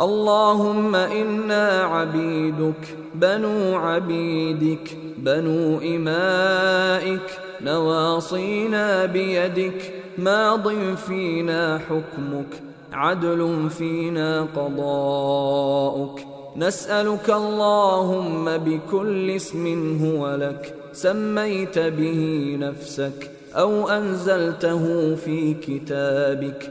اللهم إنا عبيدك بنو عبيدك بنو إمائك نواصينا بيدك ماض فينا حكمك عدل فينا قضاؤك. نسألك اللهم بكل اسم هو لك سميت به نفسك أو أنزلته في كتابك.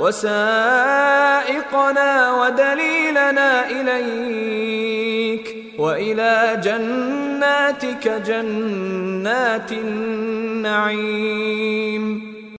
وسائقنا ودليلنا إليك وإلى جناتك جنات النعيم.